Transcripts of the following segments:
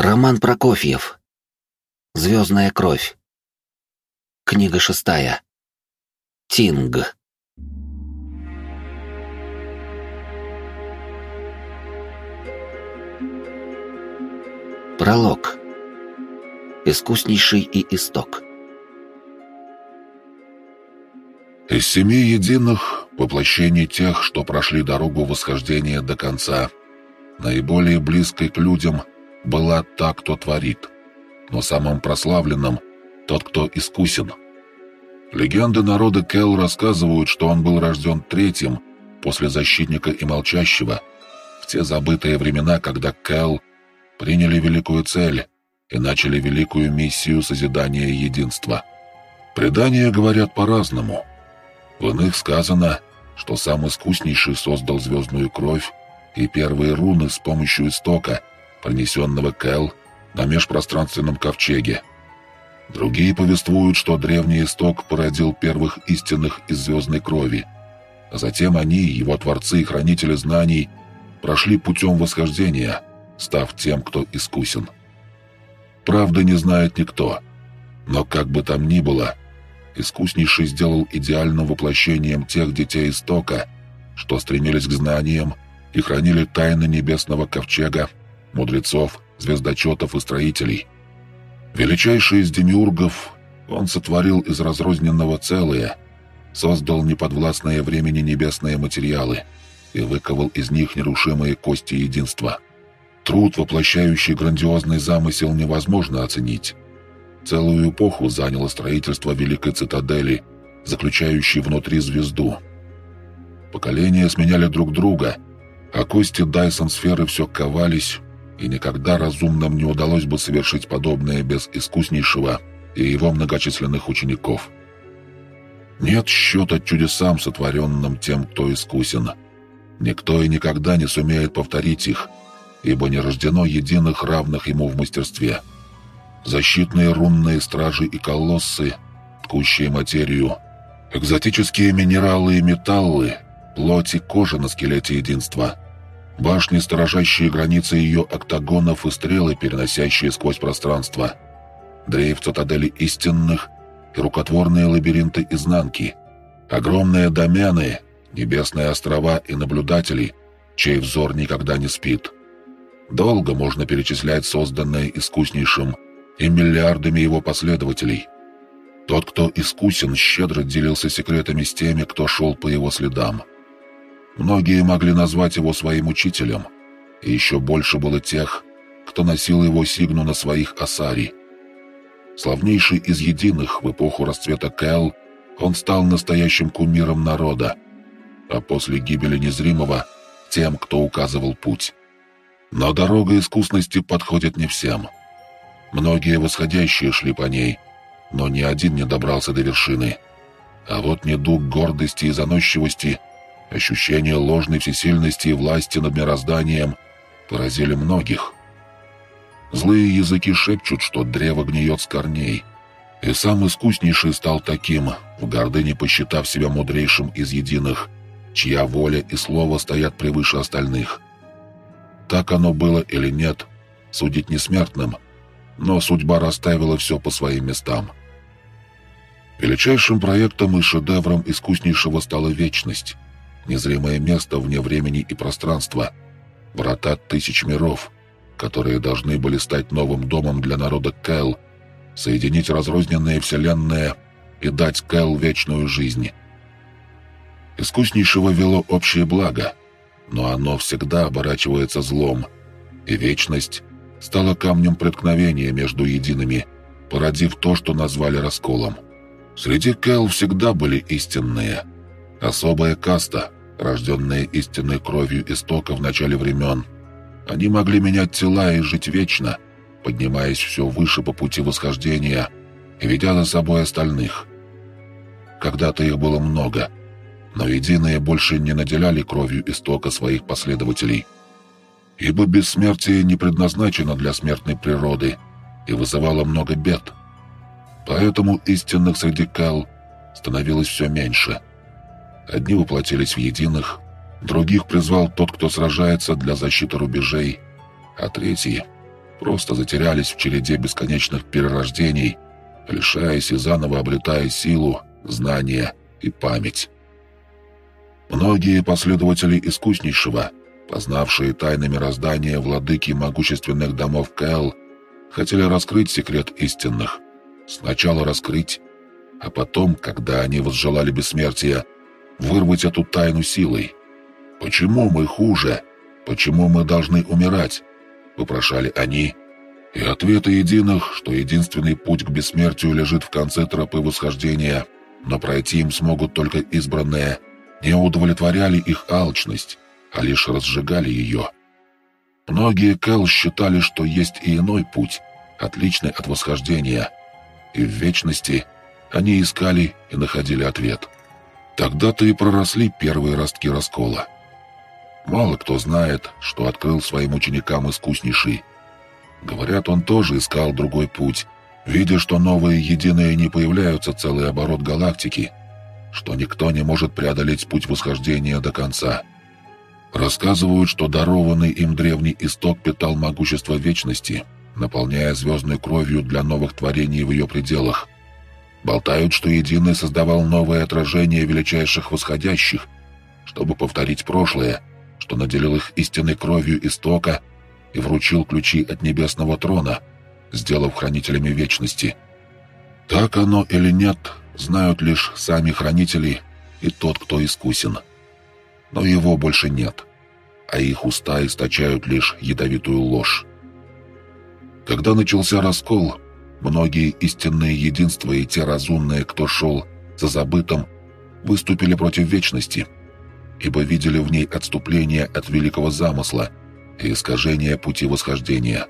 Роман Прокофьев. Звездная кровь. Книга шестая. Тинг. Пролог. Искуснейший и исток. Из семи единых воплощений тех, что прошли дорогу восхождения до конца, наиболее близкой к людям была та, кто творит, но самым прославленным — тот, кто искусен. Легенды народа Кел рассказывают, что он был рожден третьим после Защитника и Молчащего в те забытые времена, когда Кел приняли великую цель и начали великую миссию созидания единства. Предания говорят по-разному. В иных сказано, что сам искуснейший создал звездную кровь и первые руны с помощью истока, принесенного Кэл на межпространственном ковчеге. Другие повествуют, что древний исток породил первых истинных из звездной крови, а затем они, его творцы и хранители знаний, прошли путем восхождения, став тем, кто искусен. Правды не знает никто, но как бы там ни было, искуснейший сделал идеальным воплощением тех детей истока, что стремились к знаниям и хранили тайны небесного ковчега мудрецов, звездочетов и строителей. Величайший из демиургов он сотворил из разрозненного целое, создал неподвластные времени небесные материалы и выковал из них нерушимые кости единства. Труд, воплощающий грандиозный замысел, невозможно оценить. Целую эпоху заняло строительство Великой Цитадели, заключающей внутри звезду. Поколения сменяли друг друга, а кости Дайсон-сферы все ковались, и никогда разумным не удалось бы совершить подобное без искуснейшего и его многочисленных учеников. Нет счета чудесам, сотворенным тем, кто искусен. Никто и никогда не сумеет повторить их, ибо не рождено единых равных ему в мастерстве. Защитные рунные стражи и колоссы, ткущие материю, экзотические минералы и металлы, плоть и кожа на скелете единства — башни, сторожащие границы ее октагонов и стрелы, переносящие сквозь пространство, дрейф цитадели истинных и рукотворные лабиринты изнанки, огромные домены, небесные острова и наблюдатели, чей взор никогда не спит. Долго можно перечислять созданное искуснейшим и миллиардами его последователей. Тот, кто искусен, щедро делился секретами с теми, кто шел по его следам. Многие могли назвать его своим учителем, и еще больше было тех, кто носил его сигну на своих асари. Славнейший из единых в эпоху расцвета Кэл, он стал настоящим кумиром народа, а после гибели незримого — тем, кто указывал путь. Но дорога искусности подходит не всем. Многие восходящие шли по ней, но ни один не добрался до вершины. А вот недуг гордости и заносчивости Ощущение ложной всесильности и власти над мирозданием поразили многих. Злые языки шепчут, что древо гниет с корней, и сам искуснейший стал таким, в гордыне посчитав себя мудрейшим из единых, чья воля и слово стоят превыше остальных. Так оно было или нет, судить несмертным, но судьба расставила все по своим местам. Величайшим проектом и шедевром искуснейшего стала вечность — незримое место вне времени и пространства, врата тысяч миров, которые должны были стать новым домом для народа Кэл, соединить разрозненные вселенные и дать Кэл вечную жизнь. Искуснейшего вело общее благо, но оно всегда оборачивается злом, и вечность стала камнем преткновения между едиными, породив то, что назвали расколом. Среди Кэл всегда были истинные, особая каста, рожденные истинной кровью истока в начале времен. Они могли менять тела и жить вечно, поднимаясь все выше по пути восхождения и ведя за собой остальных. Когда-то их было много, но единые больше не наделяли кровью истока своих последователей, ибо бессмертие не предназначено для смертной природы и вызывало много бед. Поэтому истинных среди Кал становилось все меньше – Одни воплотились в единых, других призвал тот, кто сражается для защиты рубежей, а третьи просто затерялись в череде бесконечных перерождений, лишаясь и заново обретая силу, знания и память. Многие последователи искуснейшего, познавшие тайны мироздания владыки могущественных домов Кэл, хотели раскрыть секрет истинных. Сначала раскрыть, а потом, когда они возжелали бессмертия, вырвать эту тайну силой. «Почему мы хуже? Почему мы должны умирать?» — вопрошали они. И ответы единых, что единственный путь к бессмертию лежит в конце тропы восхождения, но пройти им смогут только избранные, не удовлетворяли их алчность, а лишь разжигали ее. Многие Кэл считали, что есть и иной путь, отличный от восхождения, и в вечности они искали и находили ответ. Тогда-то и проросли первые ростки раскола. Мало кто знает, что открыл своим ученикам искуснейший. Говорят, он тоже искал другой путь, видя, что новые единые не появляются целый оборот галактики, что никто не может преодолеть путь восхождения до конца. Рассказывают, что дарованный им древний исток питал могущество вечности, наполняя звездной кровью для новых творений в ее пределах. Болтают, что Единый создавал новое отражение величайших восходящих, чтобы повторить прошлое, что наделил их истинной кровью истока и вручил ключи от небесного трона, сделав хранителями вечности. Так оно или нет, знают лишь сами хранители и тот, кто искусен. Но его больше нет, а их уста источают лишь ядовитую ложь. Когда начался раскол, многие истинные единства и те разумные, кто шел за забытым, выступили против вечности, ибо видели в ней отступление от великого замысла и искажение пути восхождения.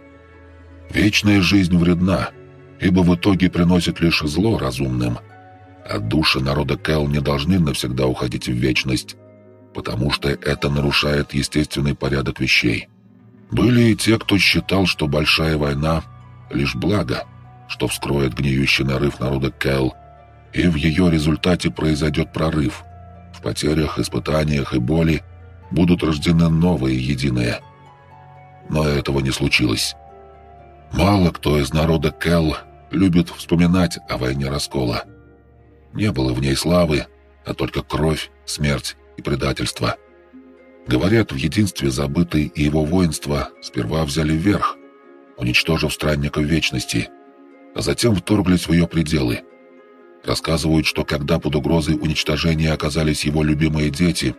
Вечная жизнь вредна, ибо в итоге приносит лишь зло разумным – а души народа Кэл не должны навсегда уходить в вечность, потому что это нарушает естественный порядок вещей. Были и те, кто считал, что большая война — лишь благо, что вскроет гниющий нарыв народа Кэл, и в ее результате произойдет прорыв. В потерях, испытаниях и боли будут рождены новые единые. Но этого не случилось. Мало кто из народа Кэл любит вспоминать о войне раскола. Не было в ней славы, а только кровь, смерть и предательство. Говорят, в единстве забытый и его воинство сперва взяли вверх, уничтожив странников вечности, а затем вторглись в ее пределы. Рассказывают, что когда под угрозой уничтожения оказались его любимые дети,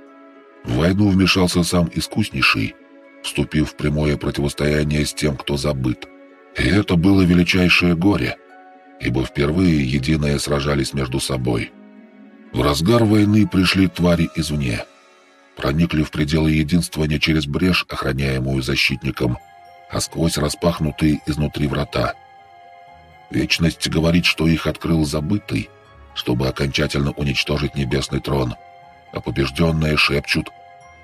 в войну вмешался сам искуснейший, вступив в прямое противостояние с тем, кто забыт. И это было величайшее горе — ибо впервые единые сражались между собой. В разгар войны пришли твари извне. Проникли в пределы единства не через брешь, охраняемую защитником, а сквозь распахнутые изнутри врата. Вечность говорит, что их открыл забытый, чтобы окончательно уничтожить небесный трон, а побежденные шепчут,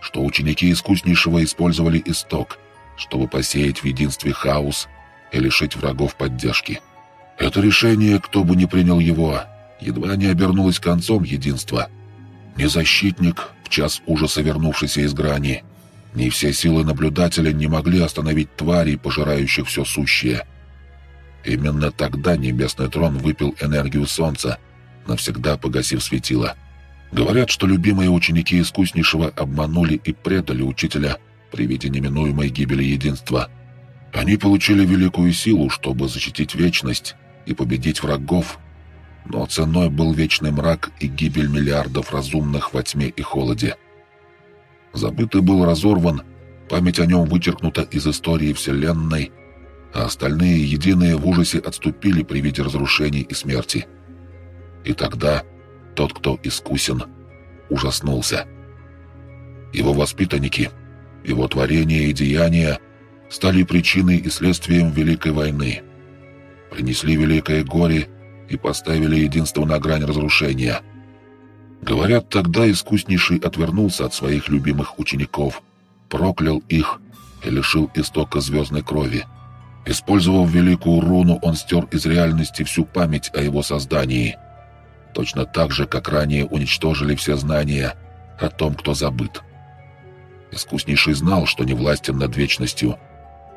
что ученики искуснейшего использовали исток, чтобы посеять в единстве хаос и лишить врагов поддержки. Это решение, кто бы ни принял его, едва не обернулось концом единства. Ни защитник, в час ужаса вернувшийся из грани, ни все силы наблюдателя не могли остановить тварей, пожирающих все сущее. Именно тогда небесный трон выпил энергию солнца, навсегда погасив светило. Говорят, что любимые ученики искуснейшего обманули и предали учителя при виде неминуемой гибели единства. Они получили великую силу, чтобы защитить вечность, и победить врагов, но ценой был вечный мрак и гибель миллиардов разумных во тьме и холоде. Забытый был разорван, память о нем вычеркнута из истории Вселенной, а остальные единые в ужасе отступили при виде разрушений и смерти. И тогда тот, кто искусен, ужаснулся. Его воспитанники, его творения и деяния стали причиной и следствием Великой войны — принесли великое горе и поставили единство на грань разрушения. Говорят, тогда искуснейший отвернулся от своих любимых учеников, проклял их и лишил истока звездной крови. Использовав великую руну, он стер из реальности всю память о его создании. Точно так же, как ранее уничтожили все знания о том, кто забыт. Искуснейший знал, что не властен над вечностью,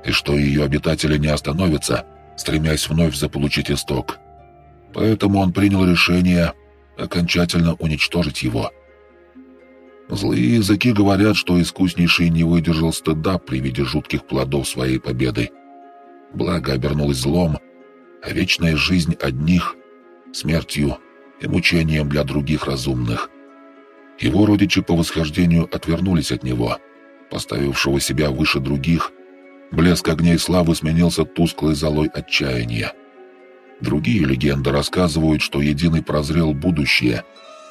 и что ее обитатели не остановятся, стремясь вновь заполучить исток. Поэтому он принял решение окончательно уничтожить его. Злые языки говорят, что искуснейший не выдержал стыда при виде жутких плодов своей победы. Благо обернулось злом, а вечная жизнь одних — смертью и мучением для других разумных. Его родичи по восхождению отвернулись от него, поставившего себя выше других. Блеск огней славы сменился тусклой золой отчаяния. Другие легенды рассказывают, что Единый прозрел будущее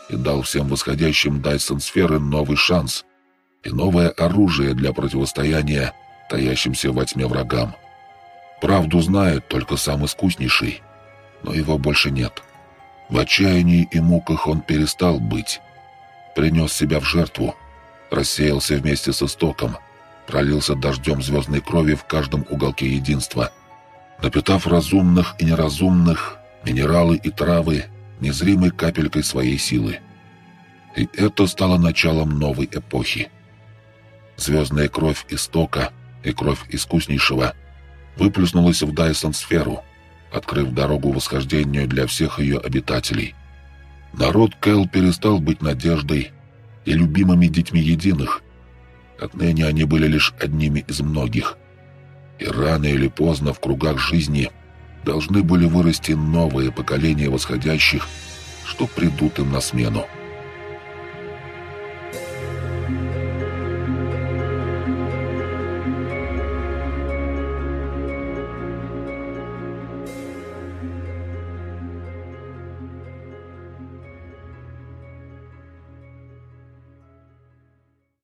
и дал всем восходящим Дайсон-сферы новый шанс и новое оружие для противостояния таящимся во тьме врагам. Правду знает только сам искуснейший, но его больше нет. В отчаянии и муках он перестал быть. Принес себя в жертву, рассеялся вместе с истоком, пролился дождем звездной крови в каждом уголке единства, напитав разумных и неразумных, минералы и травы незримой капелькой своей силы. И это стало началом новой эпохи. Звездная кровь истока и кровь искуснейшего выплеснулась в Дайсон-сферу — открыв дорогу восхождению для всех ее обитателей. Народ Кэл перестал быть надеждой и любимыми детьми единых. Отныне они были лишь одними из многих. И рано или поздно в кругах жизни должны были вырасти новые поколения восходящих, что придут им на смену.